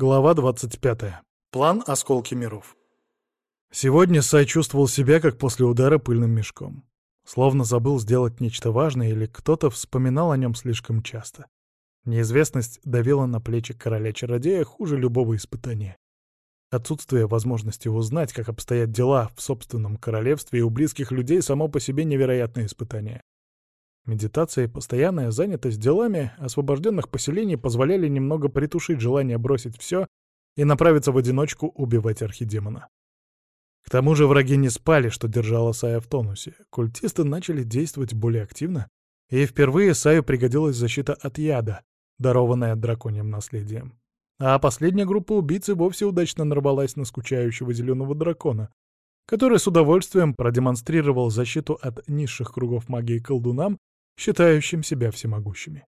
Глава 25. План «Осколки миров». Сегодня Сай чувствовал себя, как после удара пыльным мешком. Словно забыл сделать нечто важное или кто-то вспоминал о нем слишком часто. Неизвестность давила на плечи короля-чародея хуже любого испытания. Отсутствие возможности узнать, как обстоят дела в собственном королевстве и у близких людей само по себе невероятное испытание. Медитация и постоянная занятость делами освобожденных поселений позволяли немного притушить желание бросить все и направиться в одиночку убивать архидемона. К тому же враги не спали, что держало Сая в тонусе. Культисты начали действовать более активно, и впервые Саю пригодилась защита от яда, дарованная драконьим наследием. А последняя группа убийц вовсе удачно нарвалась на скучающего зеленого дракона, который с удовольствием продемонстрировал защиту от низших кругов магии колдунам считающим себя всемогущими.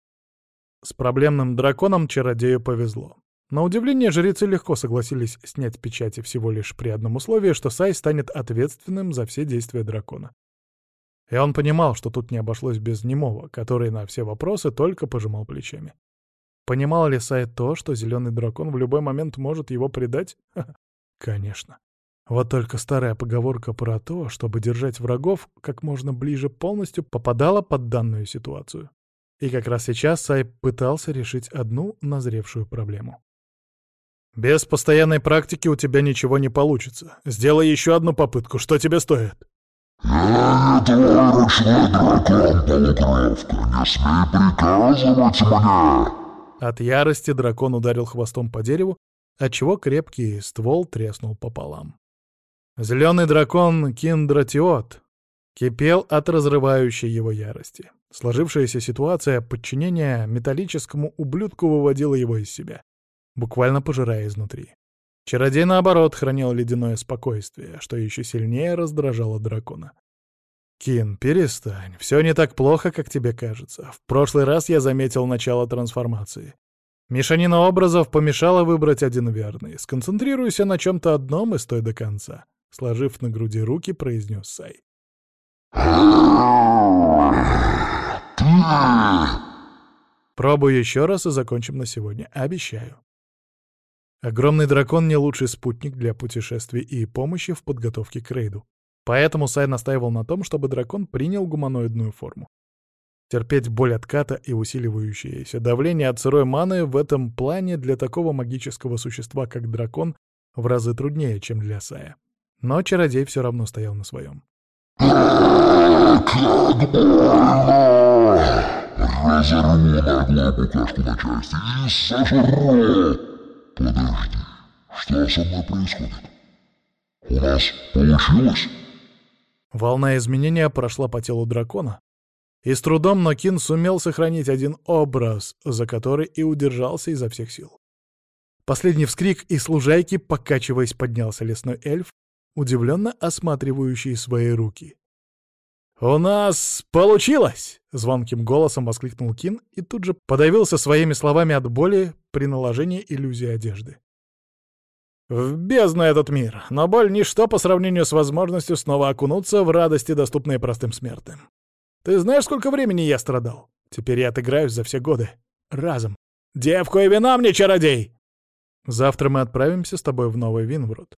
С проблемным драконом чародею повезло. На удивление, жрецы легко согласились снять печати всего лишь при одном условии, что Сай станет ответственным за все действия дракона. И он понимал, что тут не обошлось без немого, который на все вопросы только пожимал плечами. Понимал ли Сай то, что зеленый дракон в любой момент может его предать? Конечно. Вот только старая поговорка про то, чтобы держать врагов как можно ближе полностью, попадала под данную ситуацию. И как раз сейчас Сай пытался решить одну назревшую проблему. «Без постоянной практики у тебя ничего не получится. Сделай еще одну попытку. Что тебе стоит?» «Я не твой ручной дракон, полукровка. Не смей приказывать мне!» От ярости дракон ударил хвостом по дереву, отчего крепкий ствол треснул пополам. Зеленый дракон Киндратиот кипел от разрывающей его ярости. Сложившаяся ситуация подчинения металлическому ублюдку выводила его из себя, буквально пожирая изнутри. Чародей, наоборот, хранил ледяное спокойствие, что еще сильнее раздражало дракона. «Кин, перестань. Все не так плохо, как тебе кажется. В прошлый раз я заметил начало трансформации. Мешанина образов помешала выбрать один верный. Сконцентрируйся на чем-то одном и стой до конца сложив на груди руки, произнес Сай. Пробую еще раз и закончим на сегодня, обещаю. Огромный дракон — не лучший спутник для путешествий и помощи в подготовке к рейду. Поэтому Сай настаивал на том, чтобы дракон принял гуманоидную форму. Терпеть боль отката и усиливающееся давление от сырой маны в этом плане для такого магического существа, как дракон, в разы труднее, чем для Сая. Но чародей все равно стоял на своем. Подожди, что со мной происходит? У нас получилось? Волна изменения прошла по телу дракона, и с трудом Нокин сумел сохранить один образ, за который и удержался изо всех сил. Последний вскрик, и с покачиваясь, поднялся лесной эльф, удивленно осматривающий свои руки. «У нас получилось!» — звонким голосом воскликнул Кин и тут же подавился своими словами от боли при наложении иллюзии одежды. «В бездну этот мир, но боль — ничто по сравнению с возможностью снова окунуться в радости, доступные простым смертным. Ты знаешь, сколько времени я страдал? Теперь я отыграюсь за все годы. Разом. Девку и вина мне, чародей!» Завтра мы отправимся с тобой в Новый Винврод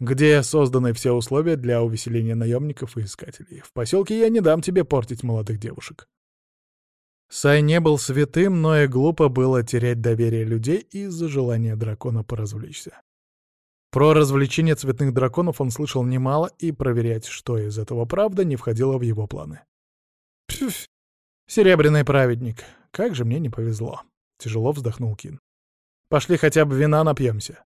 где созданы все условия для увеселения наемников и искателей. В поселке я не дам тебе портить молодых девушек. Сай не был святым, но и глупо было терять доверие людей из-за желания дракона поразвлечься. Про развлечение цветных драконов он слышал немало, и проверять, что из этого правда, не входило в его планы. Пф, серебряный праведник, как же мне не повезло. Тяжело вздохнул Кин. Пошли хотя бы вина напьемся.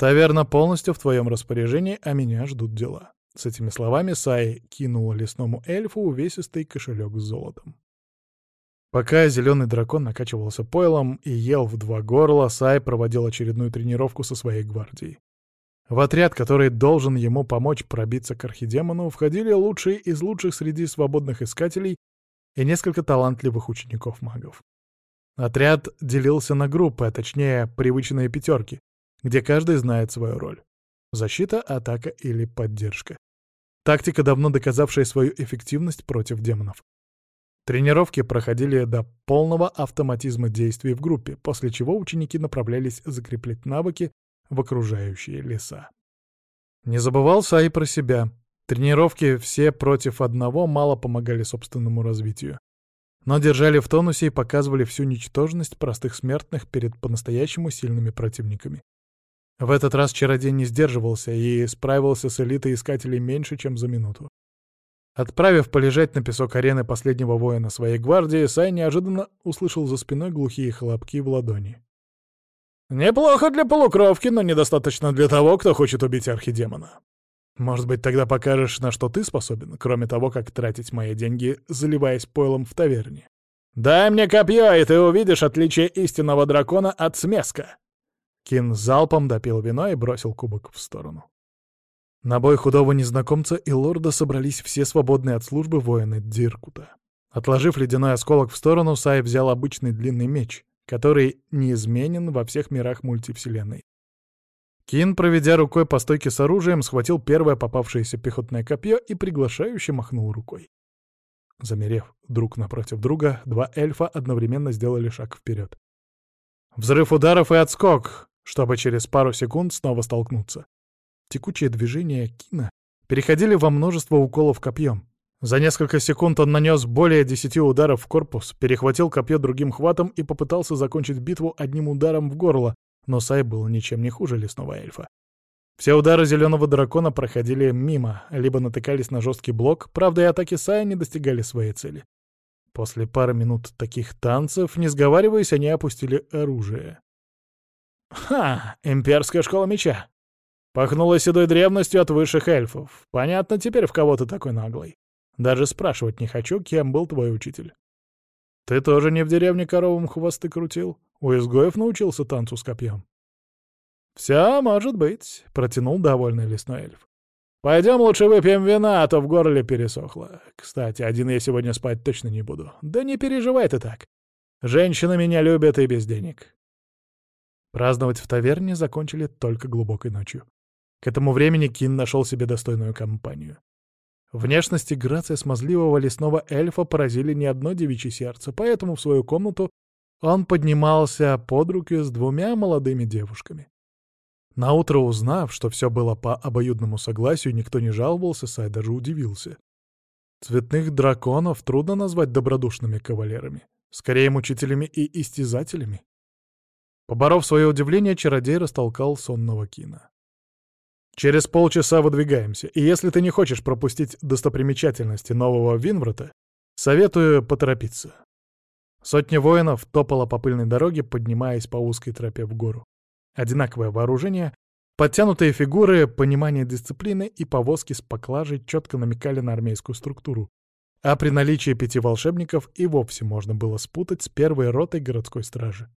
Таверна полностью в твоем распоряжении, а меня ждут дела. С этими словами Сай кинул лесному эльфу увесистый кошелек с золотом. Пока зеленый дракон накачивался пойлом и ел в два горла, Сай проводил очередную тренировку со своей гвардией. В отряд, который должен ему помочь пробиться к архидемону, входили лучшие из лучших среди свободных искателей и несколько талантливых учеников-магов. Отряд делился на группы, а точнее привычные пятерки, где каждый знает свою роль. Защита, атака или поддержка. Тактика, давно доказавшая свою эффективность против демонов. Тренировки проходили до полного автоматизма действий в группе, после чего ученики направлялись закреплять навыки в окружающие леса. Не забывал Сай про себя. Тренировки все против одного мало помогали собственному развитию. Но держали в тонусе и показывали всю ничтожность простых смертных перед по-настоящему сильными противниками. В этот раз чародей не сдерживался и справился с элитой искателей меньше, чем за минуту. Отправив полежать на песок арены последнего воина своей гвардии, Сай неожиданно услышал за спиной глухие хлопки в ладони. «Неплохо для полукровки, но недостаточно для того, кто хочет убить архидемона. Может быть, тогда покажешь, на что ты способен, кроме того, как тратить мои деньги, заливаясь пойлом в таверне. Дай мне копье, и ты увидишь отличие истинного дракона от смеска!» Кин залпом допил вино и бросил кубок в сторону. На бой худого незнакомца и лорда собрались все свободные от службы воины Диркута. Отложив ледяной осколок в сторону, Сай взял обычный длинный меч, который неизменен во всех мирах мультивселенной. Кин, проведя рукой по стойке с оружием, схватил первое попавшееся пехотное копье и приглашающе махнул рукой. Замерев друг напротив друга, два эльфа одновременно сделали шаг вперед. Взрыв ударов и отскок, чтобы через пару секунд снова столкнуться. Текучие движения Кина переходили во множество уколов копьем. За несколько секунд он нанес более десяти ударов в корпус, перехватил копье другим хватом и попытался закончить битву одним ударом в горло, но Сай был ничем не хуже лесного эльфа. Все удары зеленого дракона проходили мимо, либо натыкались на жесткий блок, правда и атаки Сая не достигали своей цели. После пары минут таких танцев, не сговариваясь, они опустили оружие. «Ха! Имперская школа меча!» Пахнуло седой древностью от высших эльфов. Понятно теперь, в кого ты такой наглый. Даже спрашивать не хочу, кем был твой учитель. Ты тоже не в деревне коровам хвосты крутил? У изгоев научился танцу с копьем. «Все может быть», — протянул довольный лесной эльф. «Пойдем лучше выпьем вина, а то в горле пересохло. Кстати, один я сегодня спать точно не буду. Да не переживай ты так. Женщины меня любят и без денег». Праздновать в таверне закончили только глубокой ночью. К этому времени Кин нашел себе достойную компанию. Внешность и грация смазливого лесного эльфа поразили не одно девичье сердце, поэтому в свою комнату он поднимался под руки с двумя молодыми девушками. Наутро узнав, что все было по обоюдному согласию, никто не жаловался, Сай даже удивился. Цветных драконов трудно назвать добродушными кавалерами, скорее мучителями и истязателями. Поборов свое удивление, чародей растолкал сонного Кина. Через полчаса выдвигаемся, и если ты не хочешь пропустить достопримечательности нового Винврата, советую поторопиться. Сотня воинов топала по пыльной дороге, поднимаясь по узкой тропе в гору. Одинаковое вооружение, подтянутые фигуры, понимание дисциплины и повозки с поклажей четко намекали на армейскую структуру. А при наличии пяти волшебников и вовсе можно было спутать с первой ротой городской стражи.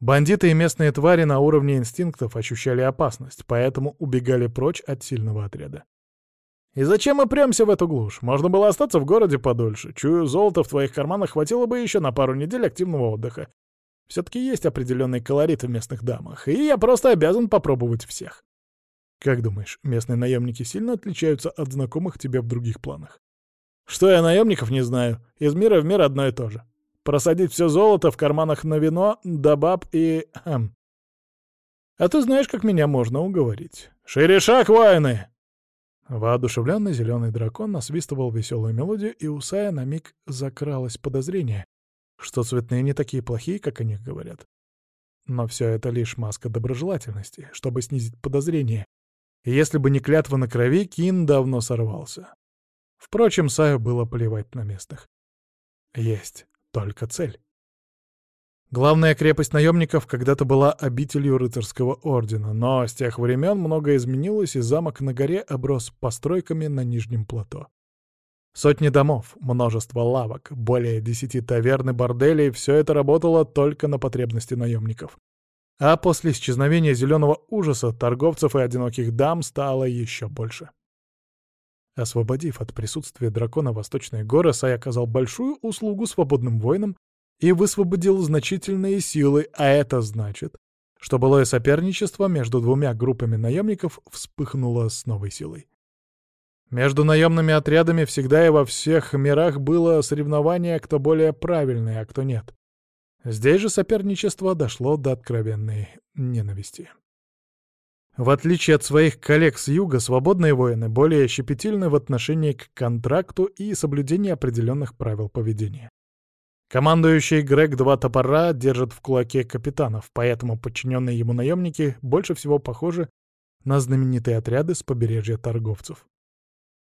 Бандиты и местные твари на уровне инстинктов ощущали опасность, поэтому убегали прочь от сильного отряда. «И зачем мы прямся в эту глушь? Можно было остаться в городе подольше. Чую, золота в твоих карманах хватило бы еще на пару недель активного отдыха. Все-таки есть определенный колорит в местных дамах, и я просто обязан попробовать всех. Как думаешь, местные наемники сильно отличаются от знакомых тебе в других планах? Что я наемников не знаю. Из мира в мир одно и то же. Просадить все золото в карманах на вино, да баб и... Хм. А ты знаешь, как меня можно уговорить. «Шире шаг, воины!» Воодушевленный зеленый дракон насвистывал веселую мелодию, и у Сая на миг закралось подозрение, что цветные не такие плохие, как о них говорят. Но все это лишь маска доброжелательности, чтобы снизить подозрение. Если бы не клятва на крови, Кин давно сорвался. Впрочем, Саю было плевать на местных. Есть только цель. Главная крепость наемников когда-то была обителью рыцарского ордена, но с тех времен многое изменилось, и замок на горе оброс постройками на нижнем плато. Сотни домов, множество лавок, более десяти таверн и борделей — все это работало только на потребности наемников. А после исчезновения зеленого ужаса торговцев и одиноких дам стало еще больше. Освободив от присутствия дракона Восточные горы, Сай оказал большую услугу свободным воинам и высвободил значительные силы, а это значит, что былое соперничество между двумя группами наемников вспыхнуло с новой силой. Между наемными отрядами всегда и во всех мирах было соревнование, кто более правильный, а кто нет. Здесь же соперничество дошло до откровенной ненависти. В отличие от своих коллег с юга, свободные воины более щепетильны в отношении к контракту и соблюдению определенных правил поведения. Командующий Грег Два Топора держит в кулаке капитанов, поэтому подчиненные ему наемники больше всего похожи на знаменитые отряды с побережья торговцев.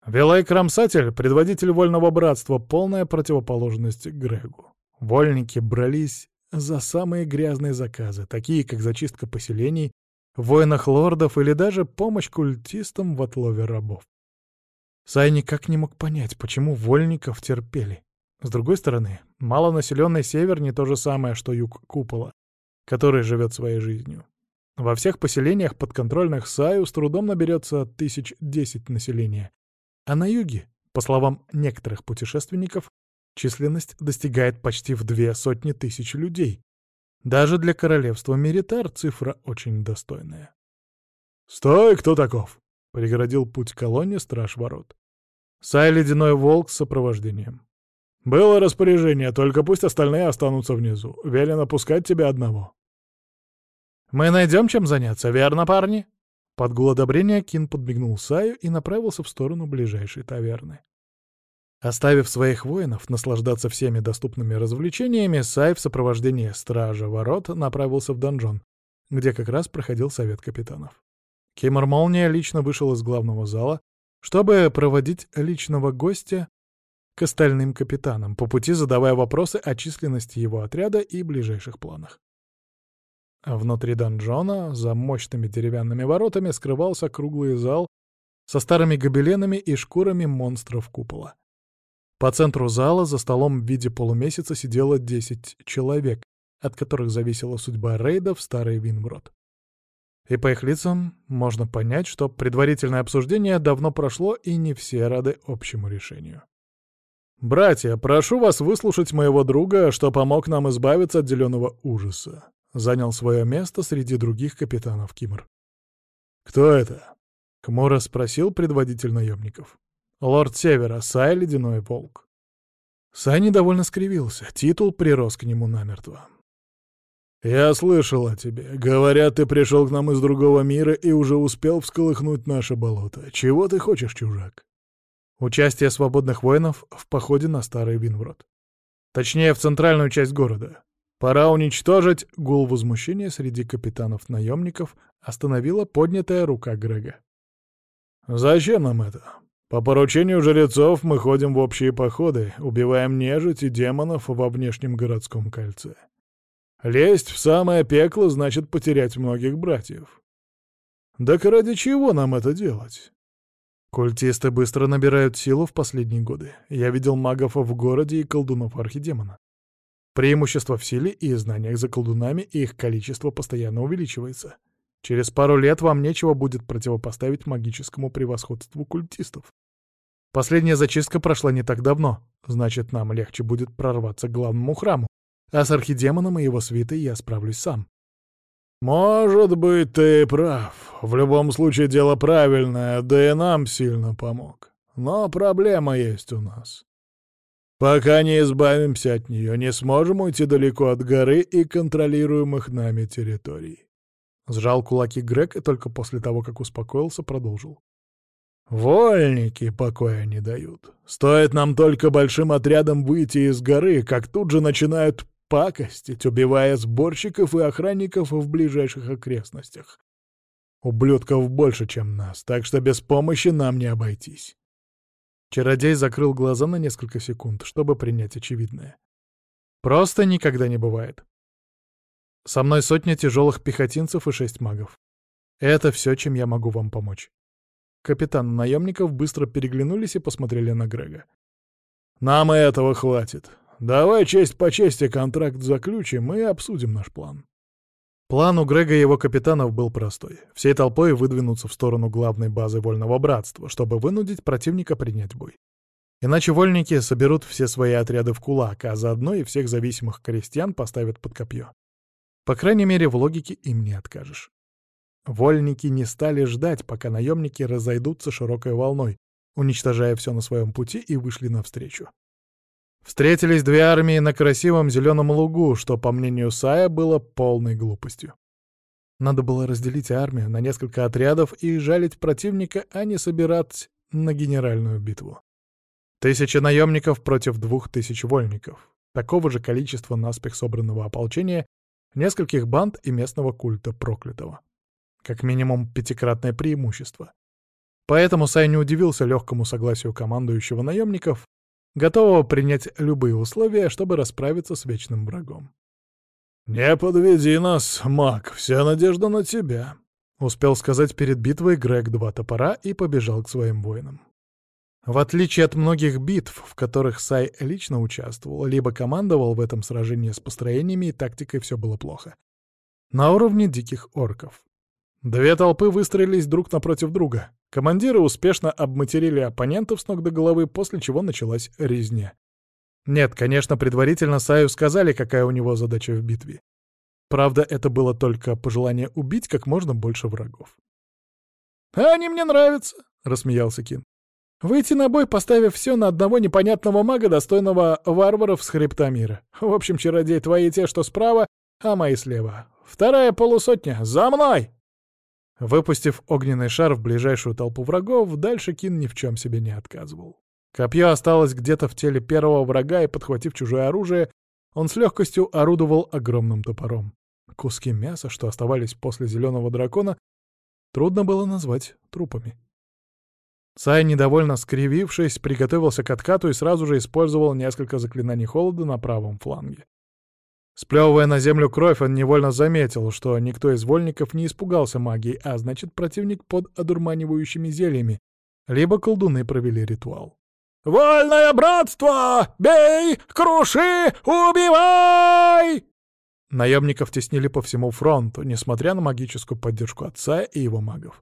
Велай Кромсатель, предводитель Вольного Братства, полная противоположность Грегу. Вольники брались за самые грязные заказы, такие как зачистка поселений, воинах лордов или даже помощь культистам в отлове рабов. Сай никак не мог понять, почему вольников терпели. С другой стороны, малонаселенный север не то же самое, что юг Купола, который живет своей жизнью. Во всех поселениях подконтрольных Саю с трудом наберется тысяч десять населения, а на юге, по словам некоторых путешественников, численность достигает почти в две сотни тысяч людей. Даже для королевства Меритар цифра очень достойная. «Стой, кто таков?» — преградил путь колонне страж ворот. Сай ледяной волк с сопровождением. «Было распоряжение, только пусть остальные останутся внизу. Велено пускать тебя одного». «Мы найдем чем заняться, верно, парни?» Под гул одобрения Кин подбегнул Саю и направился в сторону ближайшей таверны. Оставив своих воинов наслаждаться всеми доступными развлечениями, Сай в сопровождении стража ворот направился в донжон, где как раз проходил совет капитанов. Кимор Молния лично вышел из главного зала, чтобы проводить личного гостя к остальным капитанам, по пути задавая вопросы о численности его отряда и ближайших планах. Внутри донжона, за мощными деревянными воротами, скрывался круглый зал со старыми гобеленами и шкурами монстров купола. По центру зала за столом в виде полумесяца сидело 10 человек, от которых зависела судьба рейда в Старый Винброд. И по их лицам можно понять, что предварительное обсуждение давно прошло, и не все рады общему решению. «Братья, прошу вас выслушать моего друга, что помог нам избавиться от зеленого ужаса», — занял свое место среди других капитанов Кимр. «Кто это?» — Кмура спросил предводитель наемников. «Лорд Севера, Сай Ледяной Волк». Сай недовольно скривился, титул прирос к нему намертво. «Я слышал о тебе. Говорят, ты пришел к нам из другого мира и уже успел всколыхнуть наше болото. Чего ты хочешь, чужак?» Участие свободных воинов в походе на Старый Винврод. Точнее, в центральную часть города. Пора уничтожить гул возмущения среди капитанов-наемников, остановила поднятая рука Грега. «Зачем нам это? По поручению жрецов мы ходим в общие походы, убиваем нежить и демонов во внешнем городском кольце. Лезть в самое пекло значит потерять многих братьев. Так ради чего нам это делать? Культисты быстро набирают силу в последние годы. Я видел магов в городе и колдунов архидемона. Преимущество в силе и знаниях за колдунами, и их количество постоянно увеличивается. Через пару лет вам нечего будет противопоставить магическому превосходству культистов. Последняя зачистка прошла не так давно, значит, нам легче будет прорваться к главному храму, а с архидемоном и его свитой я справлюсь сам. «Может быть, ты прав. В любом случае дело правильное, да и нам сильно помог. Но проблема есть у нас. Пока не избавимся от нее, не сможем уйти далеко от горы и контролируемых нами территорий». Сжал кулаки Грег и только после того, как успокоился, продолжил. «Вольники покоя не дают. Стоит нам только большим отрядом выйти из горы, как тут же начинают пакостить, убивая сборщиков и охранников в ближайших окрестностях. Ублюдков больше, чем нас, так что без помощи нам не обойтись. Чародей закрыл глаза на несколько секунд, чтобы принять очевидное. Просто никогда не бывает. Со мной сотня тяжелых пехотинцев и шесть магов. Это все, чем я могу вам помочь. Капитан наемников быстро переглянулись и посмотрели на Грега. «Нам и этого хватит. Давай честь по чести контракт заключим и обсудим наш план. План у Грега и его капитанов был простой. Всей толпой выдвинуться в сторону главной базы Вольного Братства, чтобы вынудить противника принять бой. Иначе вольники соберут все свои отряды в кулак, а заодно и всех зависимых крестьян поставят под копье. По крайней мере, в логике им не откажешь. Вольники не стали ждать, пока наемники разойдутся широкой волной, уничтожая все на своем пути, и вышли навстречу. Встретились две армии на красивом зеленом лугу, что, по мнению Сая, было полной глупостью. Надо было разделить армию на несколько отрядов и жалить противника, а не собирать на генеральную битву. Тысяча наемников против двух тысяч вольников. Такого же количества наспех собранного ополчения, нескольких банд и местного культа проклятого. Как минимум пятикратное преимущество. Поэтому Сай не удивился легкому согласию командующего наемников, готового принять любые условия, чтобы расправиться с вечным врагом. «Не подведи нас, маг, вся надежда на тебя», — успел сказать перед битвой Грег два топора и побежал к своим воинам. В отличие от многих битв, в которых Сай лично участвовал, либо командовал в этом сражении с построениями и тактикой все было плохо. На уровне диких орков. Две толпы выстроились друг напротив друга. Командиры успешно обматерили оппонентов с ног до головы, после чего началась резня. Нет, конечно, предварительно Саю сказали, какая у него задача в битве. Правда, это было только пожелание убить как можно больше врагов. «А они мне нравятся», — рассмеялся Кин. Выйти на бой, поставив все на одного непонятного мага, достойного варваров с хребта мира. В общем, чародей, твои те, что справа, а мои слева. Вторая полусотня. За мной!» Выпустив огненный шар в ближайшую толпу врагов, дальше Кин ни в чем себе не отказывал. Копье осталось где-то в теле первого врага, и, подхватив чужое оружие, он с легкостью орудовал огромным топором. Куски мяса, что оставались после зеленого дракона, трудно было назвать трупами. Сай, недовольно скривившись, приготовился к откату и сразу же использовал несколько заклинаний холода на правом фланге. Сплевывая на землю кровь, он невольно заметил, что никто из вольников не испугался магии, а значит, противник под одурманивающими зельями, либо колдуны провели ритуал. «Вольное братство! Бей! Круши! Убивай!» Наемников теснили по всему фронту, несмотря на магическую поддержку отца и его магов.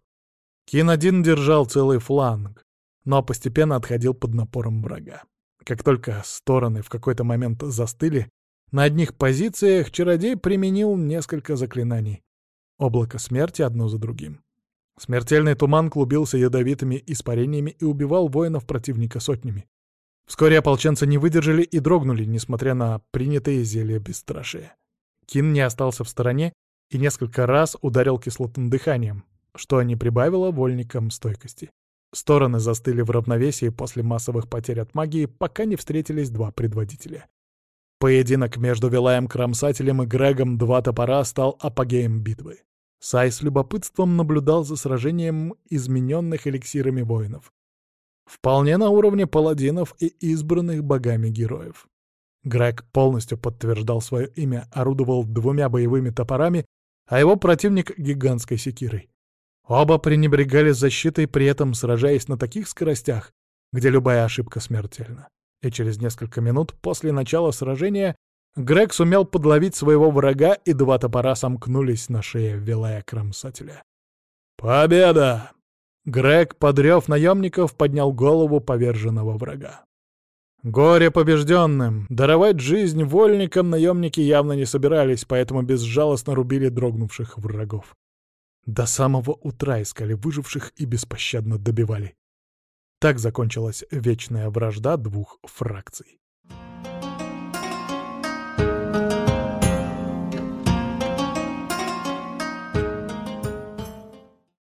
Кин-1 держал целый фланг, но постепенно отходил под напором врага. Как только стороны в какой-то момент застыли, на одних позициях чародей применил несколько заклинаний. Облако смерти одно за другим. Смертельный туман клубился ядовитыми испарениями и убивал воинов противника сотнями. Вскоре ополченцы не выдержали и дрогнули, несмотря на принятые зелья бесстрашия. Кин не остался в стороне и несколько раз ударил кислотным дыханием, что не прибавило вольникам стойкости. Стороны застыли в равновесии после массовых потерь от магии, пока не встретились два предводителя. Поединок между Вилаем-Кромсателем и Грегом «Два топора» стал апогеем битвы. Сай с любопытством наблюдал за сражением измененных эликсирами воинов. Вполне на уровне паладинов и избранных богами героев. Грег полностью подтверждал свое имя, орудовал двумя боевыми топорами, а его противник — гигантской секирой. Оба пренебрегали защитой, при этом сражаясь на таких скоростях, где любая ошибка смертельна. И через несколько минут после начала сражения Грег сумел подловить своего врага, и два топора сомкнулись на шее Вилая Кромсателя. «Победа!» Грег, подрев наемников, поднял голову поверженного врага. Горе побежденным! Даровать жизнь вольникам наемники явно не собирались, поэтому безжалостно рубили дрогнувших врагов. До самого утра искали выживших и беспощадно добивали. Так закончилась вечная вражда двух фракций.